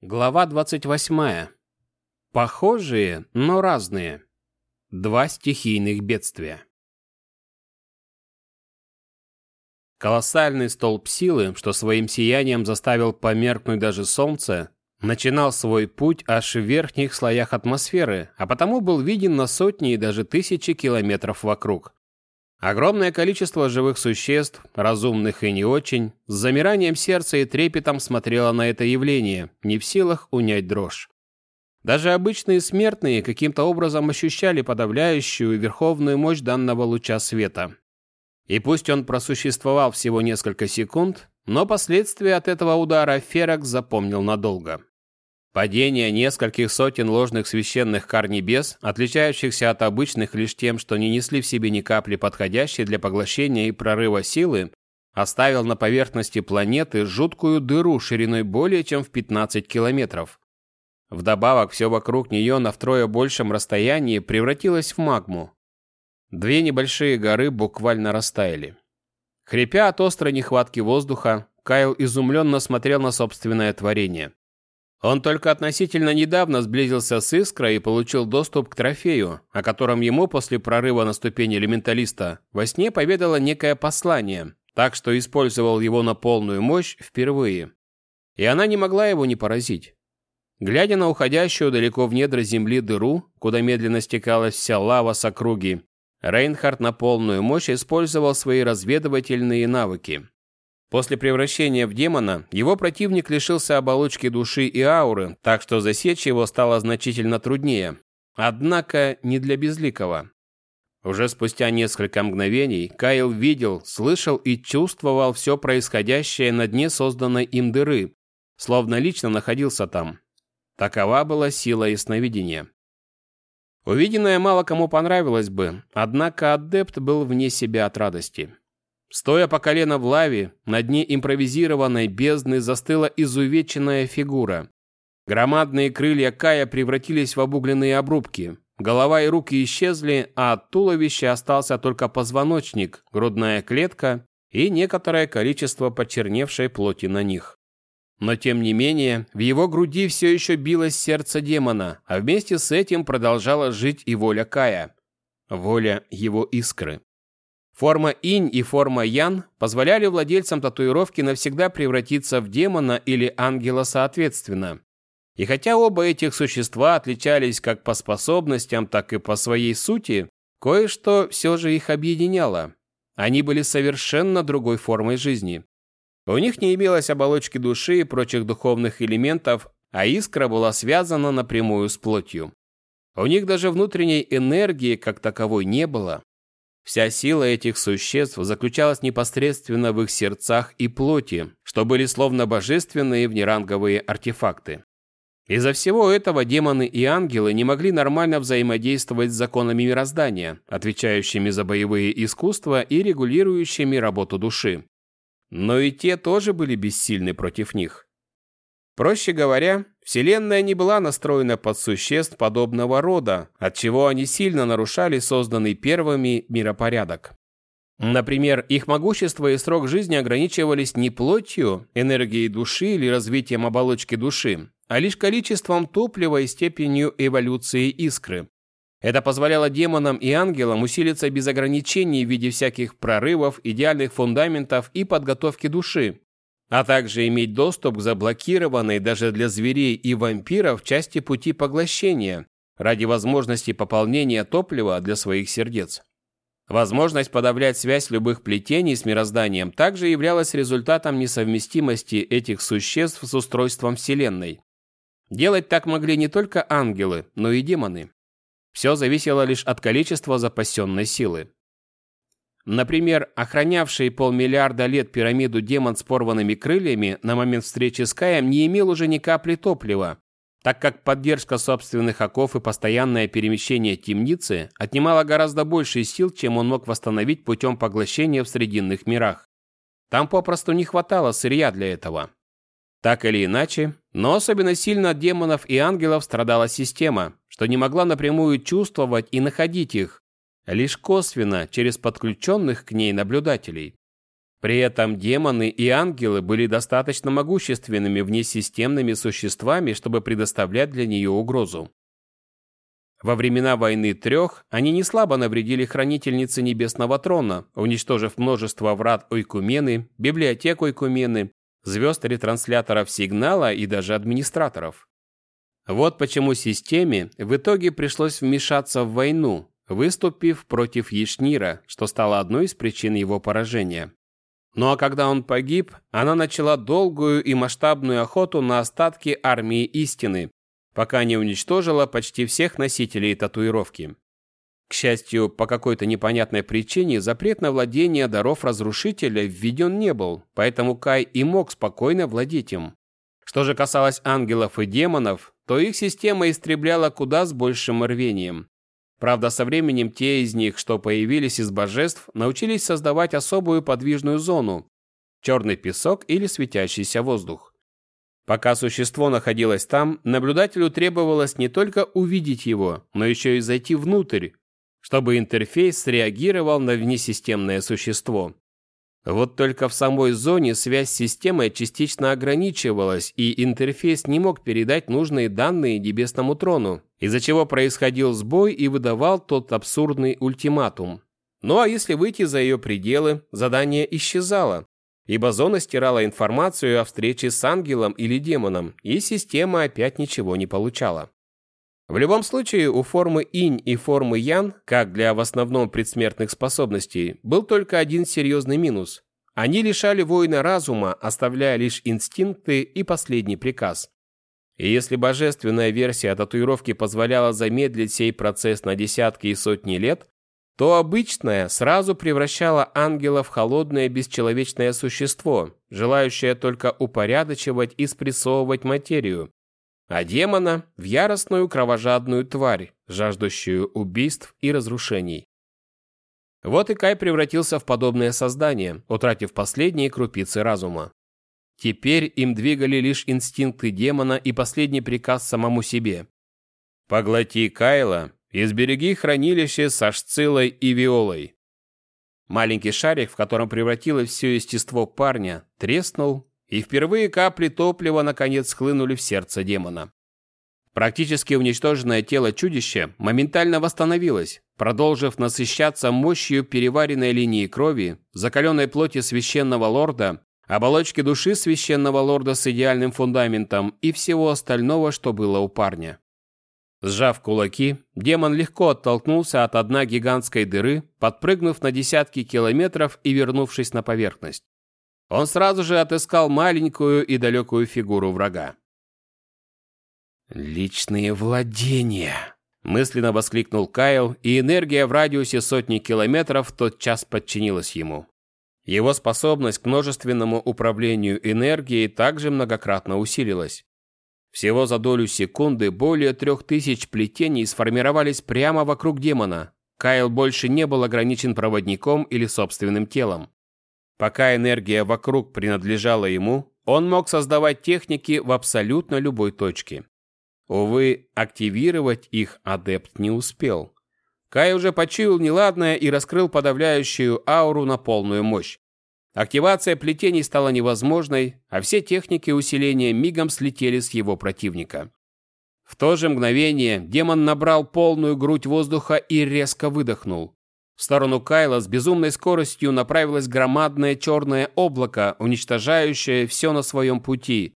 Глава 28. Похожие, но разные. Два стихийных бедствия. Колоссальный столб силы, что своим сиянием заставил померкнуть даже солнце, начинал свой путь аж в верхних слоях атмосферы, а потому был виден на сотни и даже тысячи километров вокруг. Огромное количество живых существ, разумных и не очень, с замиранием сердца и трепетом смотрело на это явление, не в силах унять дрожь. Даже обычные смертные каким-то образом ощущали подавляющую верховную мощь данного луча света. И пусть он просуществовал всего несколько секунд, но последствия от этого удара Феракс запомнил надолго. Падение нескольких сотен ложных священных кар небес, отличающихся от обычных лишь тем, что не несли в себе ни капли подходящей для поглощения и прорыва силы, оставил на поверхности планеты жуткую дыру шириной более чем в 15 километров. Вдобавок, все вокруг нее на втрое большем расстоянии превратилось в магму. Две небольшие горы буквально растаяли. Хрипя от острой нехватки воздуха, Кайл изумленно смотрел на собственное творение. Он только относительно недавно сблизился с Искрой и получил доступ к трофею, о котором ему после прорыва на ступени элементалиста во сне поведало некое послание, так что использовал его на полную мощь впервые. И она не могла его не поразить. Глядя на уходящую далеко в недра земли дыру, куда медленно стекалась вся лава с округи, Рейнхард на полную мощь использовал свои разведывательные навыки. После превращения в демона его противник лишился оболочки души и ауры, так что засечь его стало значительно труднее. Однако не для безликого. Уже спустя несколько мгновений Кайл видел, слышал и чувствовал все происходящее на дне созданной им дыры, словно лично находился там. Такова была сила ясновидения. Увиденное мало кому понравилось бы, однако адепт был вне себя от радости. Стоя по колено в лаве, на дне импровизированной бездны застыла изувеченная фигура. Громадные крылья Кая превратились в обугленные обрубки. Голова и руки исчезли, а от туловища остался только позвоночник, грудная клетка и некоторое количество почерневшей плоти на них. Но тем не менее, в его груди все еще билось сердце демона, а вместе с этим продолжала жить и воля Кая. Воля его искры. Форма инь и форма ян позволяли владельцам татуировки навсегда превратиться в демона или ангела соответственно. И хотя оба этих существа отличались как по способностям, так и по своей сути, кое-что все же их объединяло. Они были совершенно другой формой жизни. У них не имелось оболочки души и прочих духовных элементов, а искра была связана напрямую с плотью. У них даже внутренней энергии как таковой не было. Вся сила этих существ заключалась непосредственно в их сердцах и плоти, что были словно божественные внеранговые артефакты. Из-за всего этого демоны и ангелы не могли нормально взаимодействовать с законами мироздания, отвечающими за боевые искусства и регулирующими работу души. Но и те тоже были бессильны против них. Проще говоря, Вселенная не была настроена под существ подобного рода, отчего они сильно нарушали созданный первыми миропорядок. Например, их могущество и срок жизни ограничивались не плотью, энергией души или развитием оболочки души, а лишь количеством топлива и степенью эволюции искры. Это позволяло демонам и ангелам усилиться без ограничений в виде всяких прорывов, идеальных фундаментов и подготовки души, а также иметь доступ к заблокированной даже для зверей и вампиров части пути поглощения ради возможности пополнения топлива для своих сердец. Возможность подавлять связь любых плетений с мирозданием также являлась результатом несовместимости этих существ с устройством Вселенной. Делать так могли не только ангелы, но и демоны. Все зависело лишь от количества запасенной силы. Например, охранявший полмиллиарда лет пирамиду демон с порванными крыльями на момент встречи с Каем не имел уже ни капли топлива, так как поддержка собственных оков и постоянное перемещение темницы отнимало гораздо больше сил, чем он мог восстановить путем поглощения в Срединных мирах. Там попросту не хватало сырья для этого. Так или иначе, но особенно сильно от демонов и ангелов страдала система, что не могла напрямую чувствовать и находить их, лишь косвенно через подключенных к ней наблюдателей. При этом демоны и ангелы были достаточно могущественными внесистемными существами, чтобы предоставлять для нее угрозу. Во времена войны трех они не слабо навредили хранительнице Небесного Трона, уничтожив множество врат Ойкумены, библиотек Ойкумены, звезд ретрансляторов сигнала и даже администраторов. Вот почему системе в итоге пришлось вмешаться в войну, выступив против Ешнира, что стало одной из причин его поражения. Ну а когда он погиб, она начала долгую и масштабную охоту на остатки армии истины, пока не уничтожила почти всех носителей татуировки. К счастью, по какой-то непонятной причине запрет на владение даров разрушителя введен не был, поэтому Кай и мог спокойно владеть им. Что же касалось ангелов и демонов, то их система истребляла куда с большим рвением. Правда, со временем те из них, что появились из божеств, научились создавать особую подвижную зону – черный песок или светящийся воздух. Пока существо находилось там, наблюдателю требовалось не только увидеть его, но еще и зайти внутрь, чтобы интерфейс среагировал на внесистемное существо. Вот только в самой зоне связь с системой частично ограничивалась, и интерфейс не мог передать нужные данные небесному трону, из-за чего происходил сбой и выдавал тот абсурдный ультиматум. Ну а если выйти за ее пределы, задание исчезало, ибо зона стирала информацию о встрече с ангелом или демоном, и система опять ничего не получала. В любом случае, у формы инь и формы ян, как для в основном предсмертных способностей, был только один серьезный минус. Они лишали воина разума, оставляя лишь инстинкты и последний приказ. И если божественная версия татуировки позволяла замедлить сей процесс на десятки и сотни лет, то обычное сразу превращало ангела в холодное бесчеловечное существо, желающее только упорядочивать и спрессовывать материю, а демона в яростную кровожадную тварь, жаждущую убийств и разрушений. Вот и Кай превратился в подобное создание, утратив последние крупицы разума. Теперь им двигали лишь инстинкты демона и последний приказ самому себе. «Поглоти Кайла и сбереги хранилище со Шцилой и Виолой. Маленький шарик, в котором превратилось все естество парня, треснул, и впервые капли топлива наконец схлынули в сердце демона. Практически уничтоженное тело чудища моментально восстановилось, продолжив насыщаться мощью переваренной линии крови, закаленной плоти священного лорда, оболочки души священного лорда с идеальным фундаментом и всего остального, что было у парня. Сжав кулаки, демон легко оттолкнулся от одной гигантской дыры, подпрыгнув на десятки километров и вернувшись на поверхность. Он сразу же отыскал маленькую и далекую фигуру врага. «Личные владения!» – мысленно воскликнул Кайл, и энергия в радиусе сотни километров тотчас подчинилась ему. Его способность к множественному управлению энергией также многократно усилилась. Всего за долю секунды более трех тысяч плетений сформировались прямо вокруг демона. Кайл больше не был ограничен проводником или собственным телом. Пока энергия вокруг принадлежала ему, он мог создавать техники в абсолютно любой точке. Увы, активировать их адепт не успел. Кай уже почуял неладное и раскрыл подавляющую ауру на полную мощь. Активация плетений стала невозможной, а все техники усиления мигом слетели с его противника. В то же мгновение демон набрал полную грудь воздуха и резко выдохнул. В сторону Кайла с безумной скоростью направилось громадное черное облако, уничтожающее все на своем пути.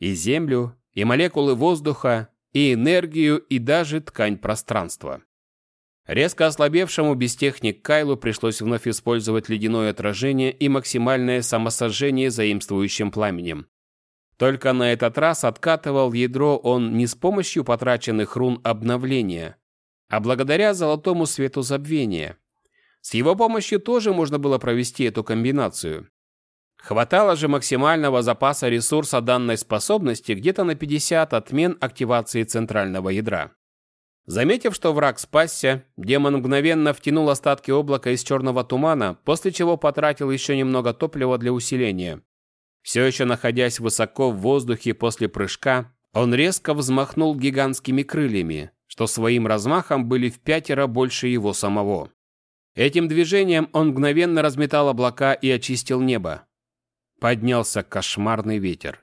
И землю, и молекулы воздуха, и энергию, и даже ткань пространства. Резко ослабевшему без техник Кайлу пришлось вновь использовать ледяное отражение и максимальное самосожжение заимствующим пламенем. Только на этот раз откатывал ядро он не с помощью потраченных рун обновления, а благодаря золотому свету забвения. С его помощью тоже можно было провести эту комбинацию. Хватало же максимального запаса ресурса данной способности где-то на 50 отмен активации центрального ядра. Заметив, что враг спасся, демон мгновенно втянул остатки облака из черного тумана, после чего потратил еще немного топлива для усиления. Все еще находясь высоко в воздухе после прыжка, он резко взмахнул гигантскими крыльями, что своим размахом были в пятеро больше его самого. Этим движением он мгновенно разметал облака и очистил небо. Поднялся кошмарный ветер.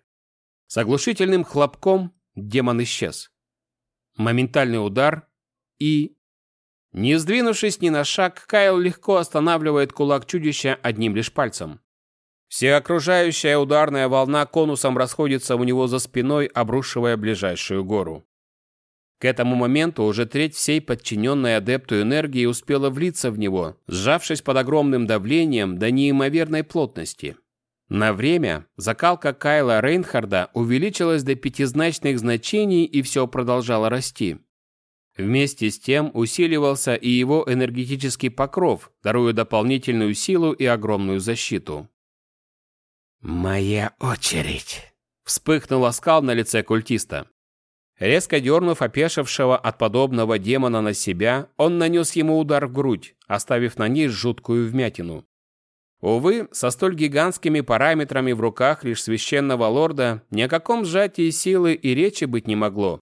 С оглушительным хлопком демон исчез. Моментальный удар и... Не сдвинувшись ни на шаг, Кайл легко останавливает кулак чудища одним лишь пальцем. Всеокружающая ударная волна конусом расходится у него за спиной, обрушивая ближайшую гору. К этому моменту уже треть всей подчиненной адепту энергии успела влиться в него, сжавшись под огромным давлением до неимоверной плотности. На время закалка Кайла Рейнхарда увеличилась до пятизначных значений и все продолжало расти. Вместе с тем усиливался и его энергетический покров, даруя дополнительную силу и огромную защиту. «Моя очередь!» Вспыхнул оскал на лице культиста. Резко дернув опешившего от подобного демона на себя, он нанес ему удар в грудь, оставив на ней жуткую вмятину. Увы, со столь гигантскими параметрами в руках лишь священного лорда ни о каком сжатии силы и речи быть не могло.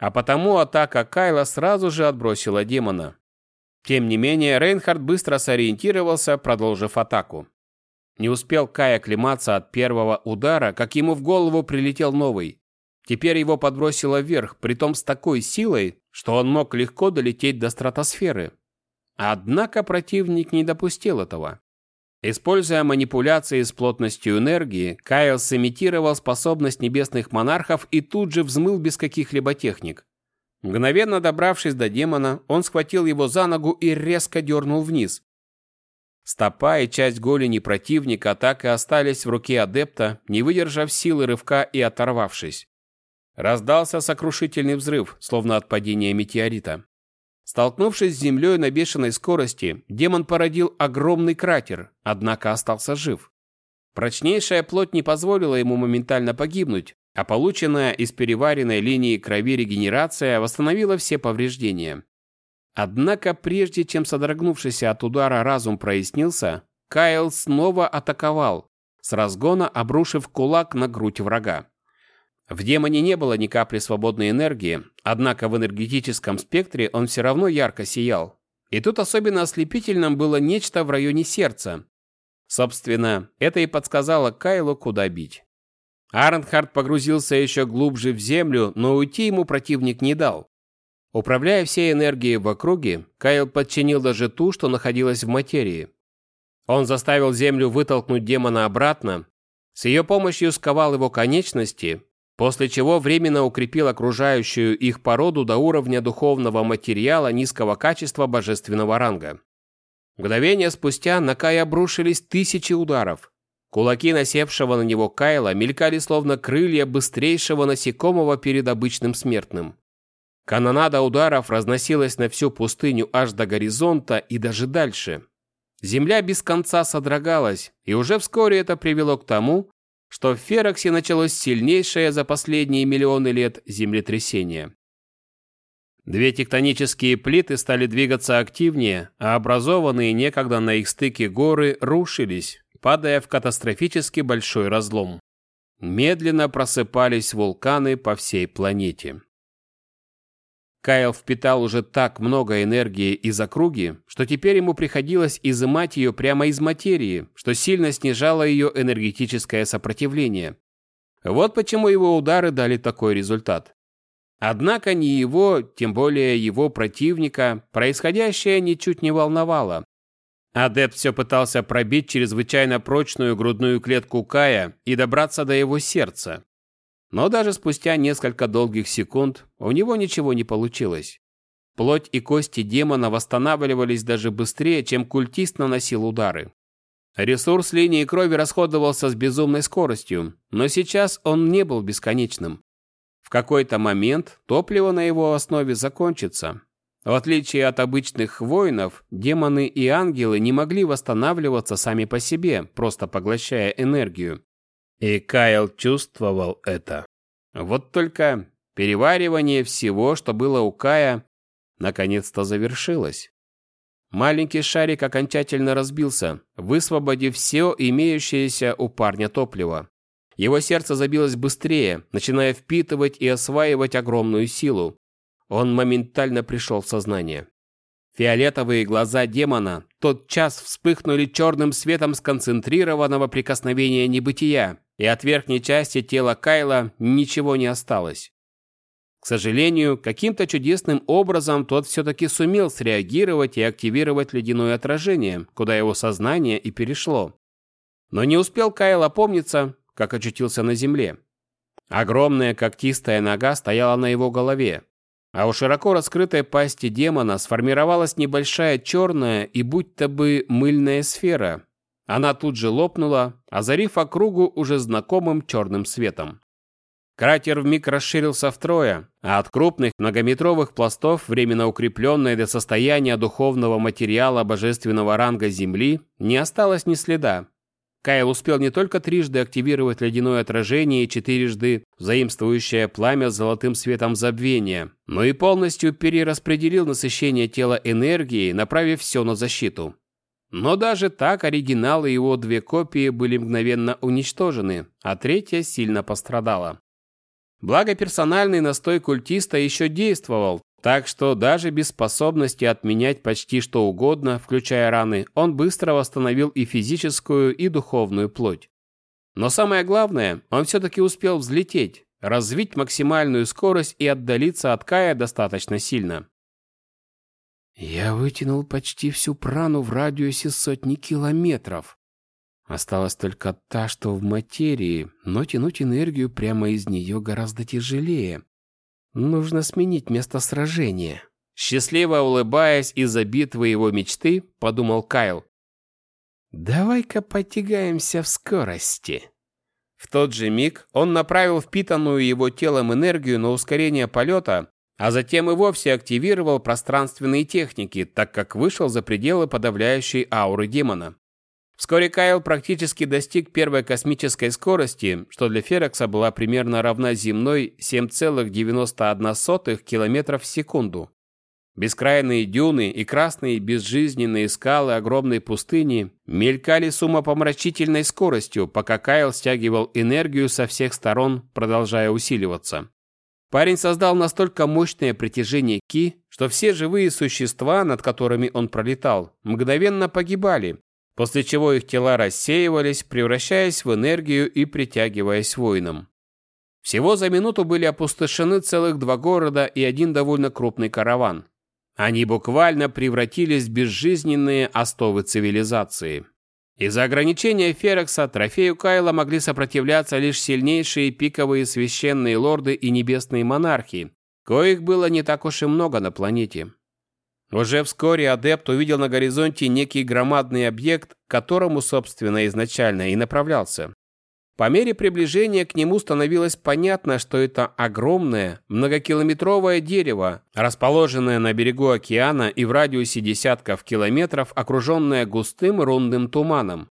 А потому атака Кайла сразу же отбросила демона. Тем не менее, Рейнхард быстро сориентировался, продолжив атаку. Не успел Кай оклематься от первого удара, как ему в голову прилетел новый. Теперь его подбросило вверх, притом с такой силой, что он мог легко долететь до стратосферы. Однако противник не допустил этого. Используя манипуляции с плотностью энергии, Кайл сымитировал способность небесных монархов и тут же взмыл без каких-либо техник. Мгновенно добравшись до демона, он схватил его за ногу и резко дернул вниз, Стопа и часть голени противника так и остались в руке адепта, не выдержав силы рывка и оторвавшись. Раздался сокрушительный взрыв, словно от падения метеорита. Столкнувшись с землей на бешеной скорости, демон породил огромный кратер, однако остался жив. Прочнейшая плоть не позволила ему моментально погибнуть, а полученная из переваренной линии крови регенерация восстановила все повреждения. Однако прежде чем содрогнувшийся от удара разум прояснился, Кайл снова атаковал, с разгона обрушив кулак на грудь врага. В демоне не было ни капли свободной энергии, однако в энергетическом спектре он все равно ярко сиял. И тут особенно ослепительным было нечто в районе сердца. Собственно, это и подсказало Кайлу, куда бить. Арнхард погрузился еще глубже в землю, но уйти ему противник не дал. Управляя всей энергией в округе, Кайл подчинил даже ту, что находилась в материи. Он заставил Землю вытолкнуть демона обратно, с ее помощью сковал его конечности, после чего временно укрепил окружающую их породу до уровня духовного материала низкого качества божественного ранга. Мгновение спустя на Кай обрушились тысячи ударов. Кулаки насевшего на него Кайла мелькали словно крылья быстрейшего насекомого перед обычным смертным. Канонада ударов разносилась на всю пустыню аж до горизонта и даже дальше. Земля без конца содрогалась, и уже вскоре это привело к тому, что в Фероксе началось сильнейшее за последние миллионы лет землетрясение. Две тектонические плиты стали двигаться активнее, а образованные некогда на их стыке горы рушились, падая в катастрофически большой разлом. Медленно просыпались вулканы по всей планете. Кайл впитал уже так много энергии из округи, что теперь ему приходилось изымать ее прямо из материи, что сильно снижало ее энергетическое сопротивление. Вот почему его удары дали такой результат. Однако ни его, тем более его противника, происходящее ничуть не волновало. Адепт все пытался пробить чрезвычайно прочную грудную клетку Кая и добраться до его сердца. Но даже спустя несколько долгих секунд у него ничего не получилось. Плоть и кости демона восстанавливались даже быстрее, чем культист наносил удары. Ресурс линии крови расходовался с безумной скоростью, но сейчас он не был бесконечным. В какой-то момент топливо на его основе закончится. В отличие от обычных воинов, демоны и ангелы не могли восстанавливаться сами по себе, просто поглощая энергию. И Кайл чувствовал это. Вот только переваривание всего, что было у Кая, наконец-то завершилось. Маленький шарик окончательно разбился, высвободив все имеющееся у парня топливо. Его сердце забилось быстрее, начиная впитывать и осваивать огромную силу. Он моментально пришел в сознание. Фиолетовые глаза демона тот час вспыхнули черным светом сконцентрированного прикосновения небытия, и от верхней части тела Кайла ничего не осталось. К сожалению, каким-то чудесным образом тот все-таки сумел среагировать и активировать ледяное отражение, куда его сознание и перешло. Но не успел Кайл опомниться, как очутился на земле. Огромная когтистая нога стояла на его голове, а у широко раскрытой пасти демона сформировалась небольшая черная и будто бы мыльная сфера. Она тут же лопнула, озарив округу уже знакомым черным светом. Кратер вмиг расширился втрое, а от крупных многометровых пластов, временно укрепленной до состояния духовного материала божественного ранга Земли, не осталось ни следа. Кайл успел не только трижды активировать ледяное отражение и четырежды заимствующее пламя с золотым светом забвения, но и полностью перераспределил насыщение тела энергией, направив все на защиту. Но даже так оригинал и его две копии были мгновенно уничтожены, а третья сильно пострадала. Благо персональный настой культиста еще действовал, так что даже без способности отменять почти что угодно, включая раны, он быстро восстановил и физическую, и духовную плоть. Но самое главное, он все-таки успел взлететь, развить максимальную скорость и отдалиться от Кая достаточно сильно. «Я вытянул почти всю прану в радиусе сотни километров», Осталась только та, что в материи, но тянуть энергию прямо из нее гораздо тяжелее. Нужно сменить место сражения. Счастливо улыбаясь из-за битвы его мечты, подумал Кайл. «Давай-ка потягаемся в скорости». В тот же миг он направил впитанную его телом энергию на ускорение полета, а затем и вовсе активировал пространственные техники, так как вышел за пределы подавляющей ауры демона. Вскоре Кайл практически достиг первой космической скорости, что для Ферекса была примерно равна земной 7,91 км в секунду. Бескрайные дюны и красные безжизненные скалы огромной пустыни мелькали с умопомрачительной скоростью, пока Кайл стягивал энергию со всех сторон, продолжая усиливаться. Парень создал настолько мощное притяжение Ки, что все живые существа, над которыми он пролетал, мгновенно погибали, после чего их тела рассеивались, превращаясь в энергию и притягиваясь воинам. Всего за минуту были опустошены целых два города и один довольно крупный караван. Они буквально превратились в безжизненные остовы цивилизации. Из-за ограничения Ферекса трофею Кайла могли сопротивляться лишь сильнейшие пиковые священные лорды и небесные монархи, коих было не так уж и много на планете. Уже вскоре адепт увидел на горизонте некий громадный объект, к которому, собственно, изначально и направлялся. По мере приближения к нему становилось понятно, что это огромное, многокилометровое дерево, расположенное на берегу океана и в радиусе десятков километров, окруженное густым рунным туманом.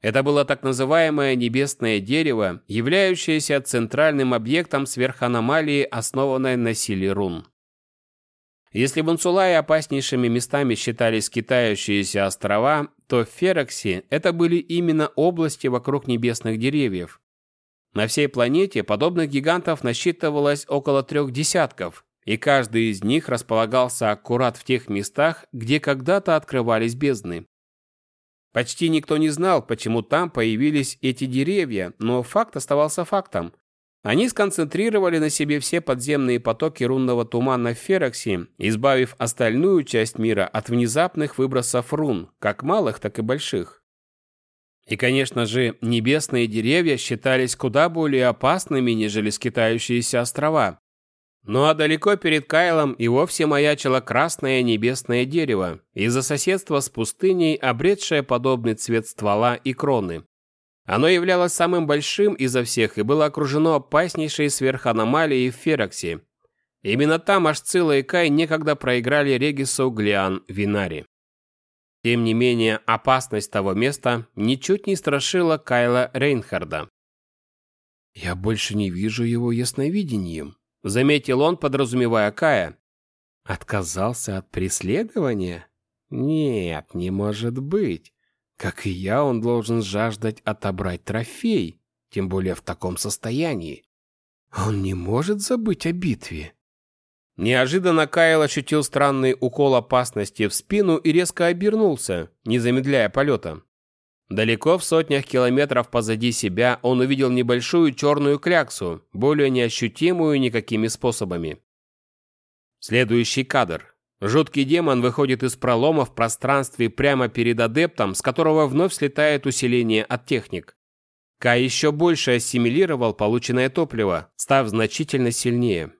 Это было так называемое небесное дерево, являющееся центральным объектом сверханомалии, основанной на силе рун. Если в Инсулае опаснейшими местами считались китающиеся острова, то в Фероксе это были именно области вокруг небесных деревьев. На всей планете подобных гигантов насчитывалось около трех десятков, и каждый из них располагался аккурат в тех местах, где когда-то открывались бездны. Почти никто не знал, почему там появились эти деревья, но факт оставался фактом. Они сконцентрировали на себе все подземные потоки рунного тумана в Фероксе, избавив остальную часть мира от внезапных выбросов рун, как малых, так и больших. И, конечно же, небесные деревья считались куда более опасными, нежели скитающиеся острова. Ну а далеко перед Кайлом и вовсе маячило красное небесное дерево, из-за соседства с пустыней, обретшее подобный цвет ствола и кроны. Оно являлось самым большим изо всех и было окружено опаснейшей сверханомалией в Фероксе. Именно там Ашцила и Кай некогда проиграли Регису Глиан Винари. Тем не менее, опасность того места ничуть не страшила Кайла Рейнхарда. «Я больше не вижу его ясновидением», — заметил он, подразумевая Кая. «Отказался от преследования? Нет, не может быть. Как и я, он должен жаждать отобрать трофей, тем более в таком состоянии. Он не может забыть о битве. Неожиданно Кайл ощутил странный укол опасности в спину и резко обернулся, не замедляя полета. Далеко в сотнях километров позади себя он увидел небольшую черную кляксу, более неощутимую никакими способами. Следующий кадр. Жуткий демон выходит из пролома в пространстве прямо перед адептом, с которого вновь слетает усиление от техник. Кай еще больше ассимилировал полученное топливо, став значительно сильнее.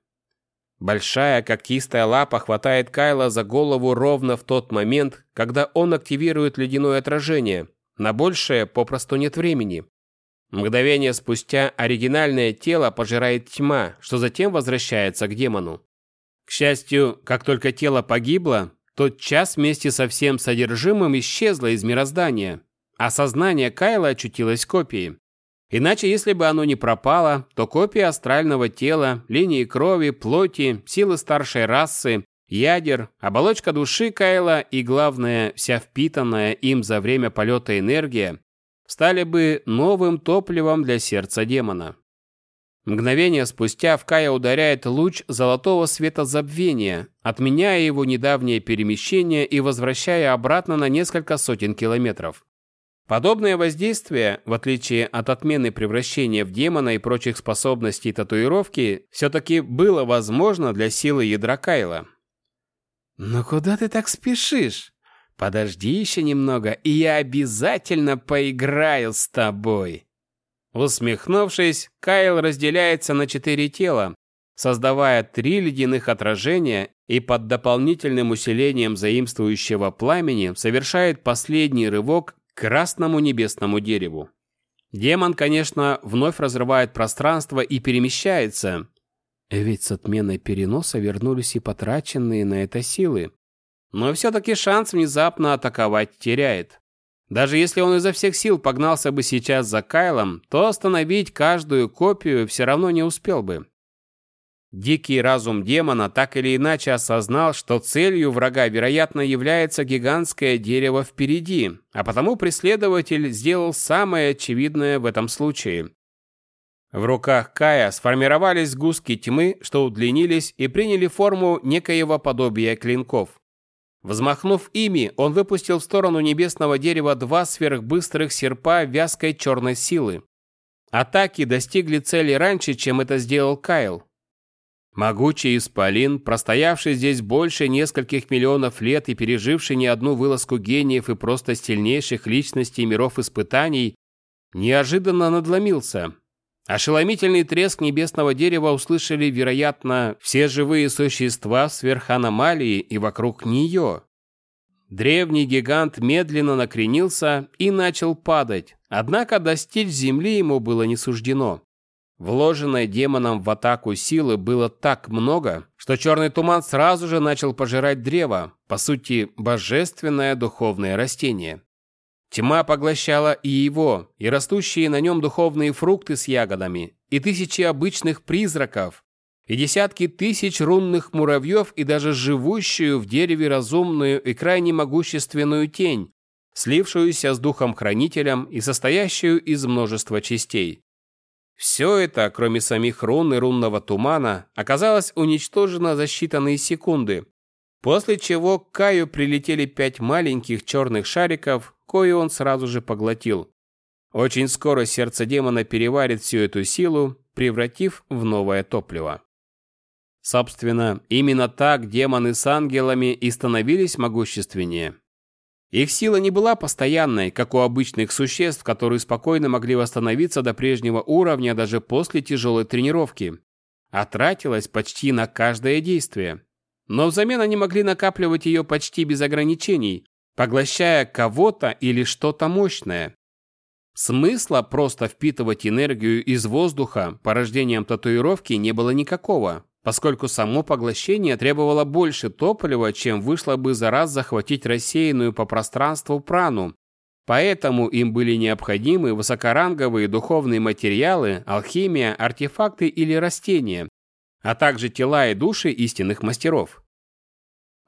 Большая когтистая лапа хватает Кайла за голову ровно в тот момент, когда он активирует ледяное отражение – на большее попросту нет времени. Мгновение спустя оригинальное тело пожирает тьма, что затем возвращается к демону. К счастью, как только тело погибло, тот час вместе со всем содержимым исчезло из мироздания, а сознание Кайла очутилось в копии. Иначе, если бы оно не пропало, то копия астрального тела, линии крови, плоти, силы старшей расы ядер, оболочка души Кайла и, главное, вся впитанная им за время полета энергия стали бы новым топливом для сердца демона. Мгновение спустя в Кая ударяет луч золотого света забвения, отменяя его недавнее перемещение и возвращая обратно на несколько сотен километров. Подобное воздействие, в отличие от отмены превращения в демона и прочих способностей татуировки, все-таки было возможно для силы ядра Кайла. «Ну куда ты так спешишь? Подожди еще немного, и я обязательно поиграю с тобой!» Усмехнувшись, Кайл разделяется на четыре тела, создавая три ледяных отражения и под дополнительным усилением заимствующего пламени совершает последний рывок к красному небесному дереву. Демон, конечно, вновь разрывает пространство и перемещается, ведь с отменой переноса вернулись и потраченные на это силы. Но все-таки шанс внезапно атаковать теряет. Даже если он изо всех сил погнался бы сейчас за Кайлом, то остановить каждую копию все равно не успел бы. Дикий разум демона так или иначе осознал, что целью врага, вероятно, является гигантское дерево впереди, а потому преследователь сделал самое очевидное в этом случае. В руках Кая сформировались гуски тьмы, что удлинились и приняли форму некоего подобия клинков. Взмахнув ими, он выпустил в сторону небесного дерева два сверхбыстрых серпа вязкой черной силы. Атаки достигли цели раньше, чем это сделал Кайл. Могучий исполин, простоявший здесь больше нескольких миллионов лет и переживший не одну вылазку гениев и просто сильнейших личностей миров испытаний, неожиданно надломился, Ошеломительный треск небесного дерева услышали, вероятно, все живые существа в сверханомалии и вокруг нее. Древний гигант медленно накренился и начал падать, однако достичь земли ему было не суждено. Вложенной демоном в атаку силы было так много, что черный туман сразу же начал пожирать древо, по сути, божественное духовное растение. Тьма поглощала и его, и растущие на нем духовные фрукты с ягодами, и тысячи обычных призраков, и десятки тысяч рунных муравьев, и даже живущую в дереве разумную и крайне могущественную тень, слившуюся с духом-хранителем и состоящую из множества частей. Все это, кроме самих рун и рунного тумана, оказалось уничтожено за считанные секунды, после чего к Каю прилетели пять маленьких черных шариков, кое он сразу же поглотил. Очень скоро сердце демона переварит всю эту силу, превратив в новое топливо. Собственно, именно так демоны с ангелами и становились могущественнее. Их сила не была постоянной, как у обычных существ, которые спокойно могли восстановиться до прежнего уровня даже после тяжелой тренировки, а тратилась почти на каждое действие. Но взамен они могли накапливать ее почти без ограничений, поглощая кого-то или что-то мощное. Смысла просто впитывать энергию из воздуха порождением татуировки не было никакого, поскольку само поглощение требовало больше топлива, чем вышло бы за раз захватить рассеянную по пространству прану. Поэтому им были необходимы высокоранговые духовные материалы, алхимия, артефакты или растения, а также тела и души истинных мастеров.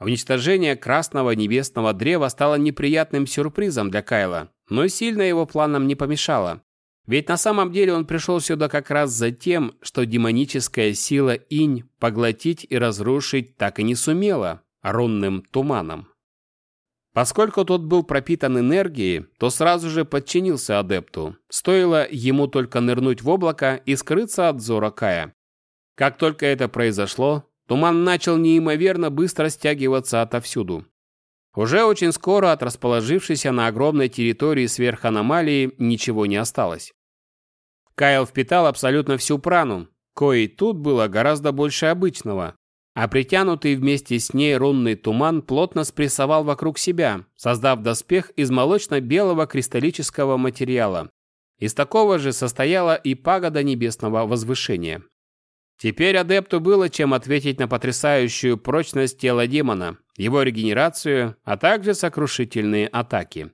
Уничтожение красного небесного древа стало неприятным сюрпризом для Кайла, но сильно его планам не помешало. Ведь на самом деле он пришел сюда как раз за тем, что демоническая сила инь поглотить и разрушить так и не сумела рунным туманом. Поскольку тот был пропитан энергией, то сразу же подчинился адепту. Стоило ему только нырнуть в облако и скрыться от взора Кая. Как только это произошло, туман начал неимоверно быстро стягиваться отовсюду. Уже очень скоро от расположившейся на огромной территории сверханомалии ничего не осталось. Кайл впитал абсолютно всю прану, коей тут было гораздо больше обычного, а притянутый вместе с ней рунный туман плотно спрессовал вокруг себя, создав доспех из молочно-белого кристаллического материала. Из такого же состояла и пагода небесного возвышения. Теперь адепту было чем ответить на потрясающую прочность тела демона, его регенерацию, а также сокрушительные атаки.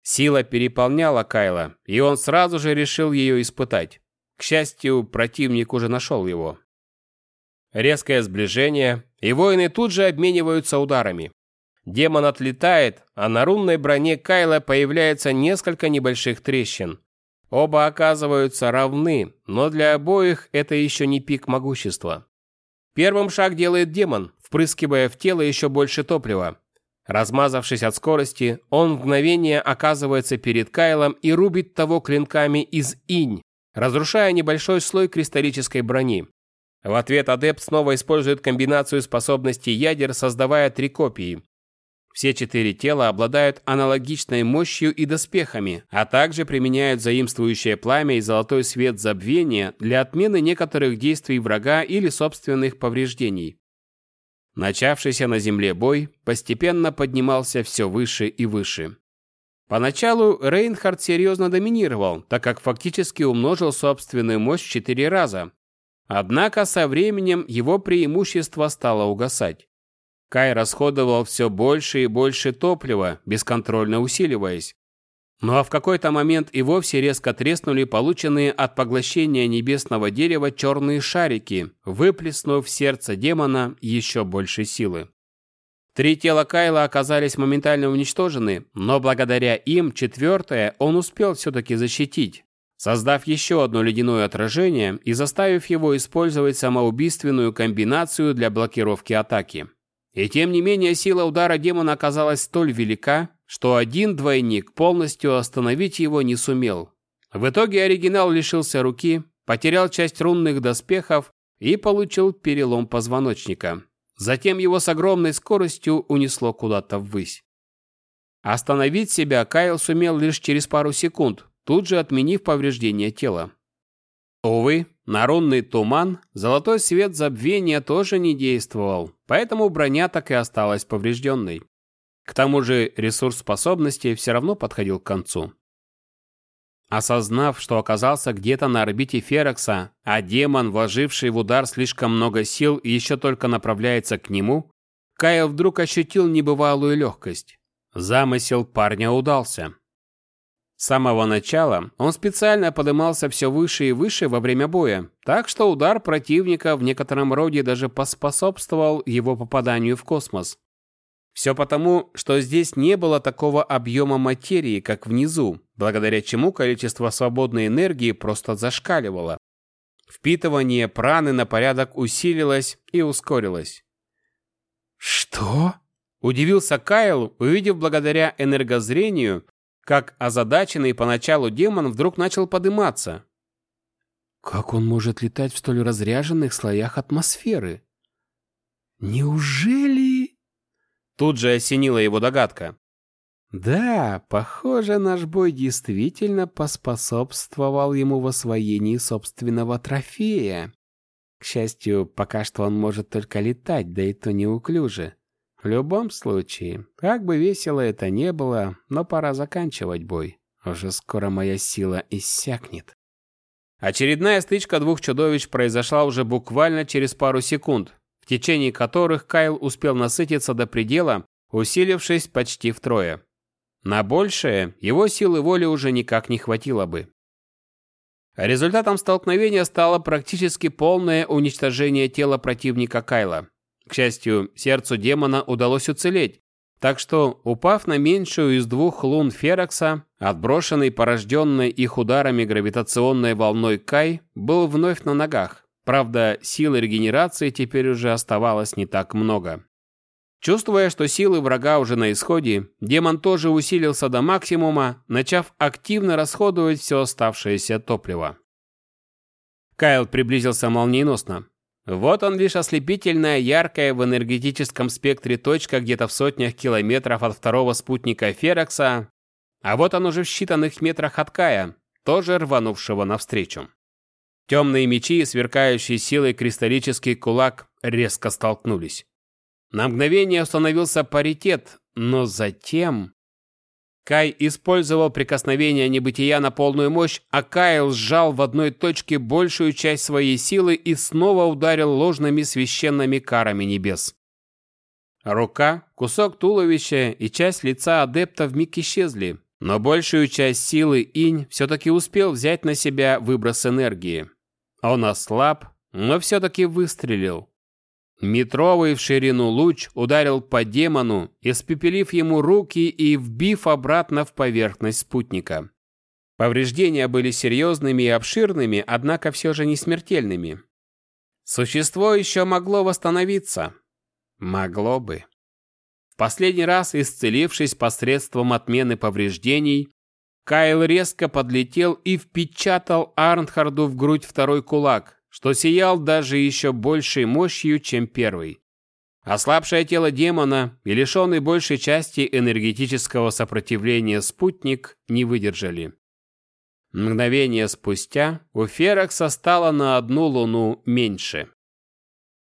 Сила переполняла Кайла, и он сразу же решил ее испытать. К счастью, противник уже нашел его. Резкое сближение, и воины тут же обмениваются ударами. Демон отлетает, а на рунной броне Кайла появляется несколько небольших трещин. Оба оказываются равны, но для обоих это еще не пик могущества. Первым шаг делает демон, впрыскивая в тело еще больше топлива. Размазавшись от скорости, он в мгновение оказывается перед Кайлом и рубит того клинками из инь, разрушая небольшой слой кристаллической брони. В ответ адепт снова использует комбинацию способностей ядер, создавая три копии. Все четыре тела обладают аналогичной мощью и доспехами, а также применяют заимствующее пламя и золотой свет забвения для отмены некоторых действий врага или собственных повреждений. Начавшийся на земле бой постепенно поднимался все выше и выше. Поначалу Рейнхард серьезно доминировал, так как фактически умножил собственную мощь четыре раза, Однако со временем его преимущество стало угасать. Кай расходовал все больше и больше топлива, бесконтрольно усиливаясь. Ну а в какой-то момент и вовсе резко треснули полученные от поглощения небесного дерева черные шарики, выплеснув в сердце демона еще больше силы. Три тела Кайла оказались моментально уничтожены, но благодаря им четвертое он успел все-таки защитить, создав еще одно ледяное отражение и заставив его использовать самоубийственную комбинацию для блокировки атаки. И тем не менее сила удара демона оказалась столь велика, что один двойник полностью остановить его не сумел. В итоге оригинал лишился руки, потерял часть рунных доспехов и получил перелом позвоночника. Затем его с огромной скоростью унесло куда-то ввысь. Остановить себя Кайл сумел лишь через пару секунд, тут же отменив повреждение тела. Увы, на рунный туман золотой свет забвения тоже не действовал, поэтому броня так и осталась поврежденной. К тому же ресурс способностей все равно подходил к концу. Осознав, что оказался где-то на орбите Ферокса, а демон, вложивший в удар слишком много сил, еще только направляется к нему, Кайл вдруг ощутил небывалую легкость. Замысел парня удался. С самого начала он специально поднимался все выше и выше во время боя, так что удар противника в некотором роде даже поспособствовал его попаданию в космос. Все потому, что здесь не было такого объема материи, как внизу, благодаря чему количество свободной энергии просто зашкаливало. Впитывание праны на порядок усилилось и ускорилось. «Что?» – удивился Кайл, увидев благодаря энергозрению, как озадаченный поначалу демон вдруг начал подниматься. Как он может летать в столь разряженных слоях атмосферы? Неужели... Тут же осенила его догадка. Да, похоже, наш бой действительно поспособствовал ему в освоении собственного трофея. К счастью, пока что он может только летать, да и то неуклюже. В любом случае, как бы весело это не было, но пора заканчивать бой. Уже скоро моя сила иссякнет. Очередная стычка двух чудовищ произошла уже буквально через пару секунд, в течение которых Кайл успел насытиться до предела, усилившись почти втрое. На большее его силы воли уже никак не хватило бы. Результатом столкновения стало практически полное уничтожение тела противника Кайла. К счастью, сердцу демона удалось уцелеть, так что, упав на меньшую из двух лун Ферокса, отброшенный порожденной их ударами гравитационной волной Кай был вновь на ногах. Правда, силы регенерации теперь уже оставалось не так много. Чувствуя, что силы врага уже на исходе, демон тоже усилился до максимума, начав активно расходовать все оставшееся топливо. Кайл приблизился молниеносно. Вот он лишь ослепительная, яркая в энергетическом спектре точка где-то в сотнях километров от второго спутника Ферокса, а вот он уже в считанных метрах от Кая, тоже рванувшего навстречу. Темные мечи, сверкающие силой кристаллический кулак, резко столкнулись. На мгновение установился паритет, но затем... Кай использовал прикосновение небытия на полную мощь, а Кайл сжал в одной точке большую часть своей силы и снова ударил ложными священными карами небес. Рука, кусок туловища и часть лица адепта вмиг исчезли, но большую часть силы инь все-таки успел взять на себя выброс энергии. Он ослаб, но все-таки выстрелил. Метровый в ширину луч ударил по демону, испепелив ему руки и вбив обратно в поверхность спутника. Повреждения были серьезными и обширными, однако все же не смертельными. Существо еще могло восстановиться. Могло бы. В последний раз, исцелившись посредством отмены повреждений, Кайл резко подлетел и впечатал Арнхарду в грудь второй кулак, что сиял даже еще большей мощью, чем первый. Ослабшее тело демона и лишенный большей части энергетического сопротивления спутник не выдержали. Мгновение спустя у Ферокса стало на одну луну меньше.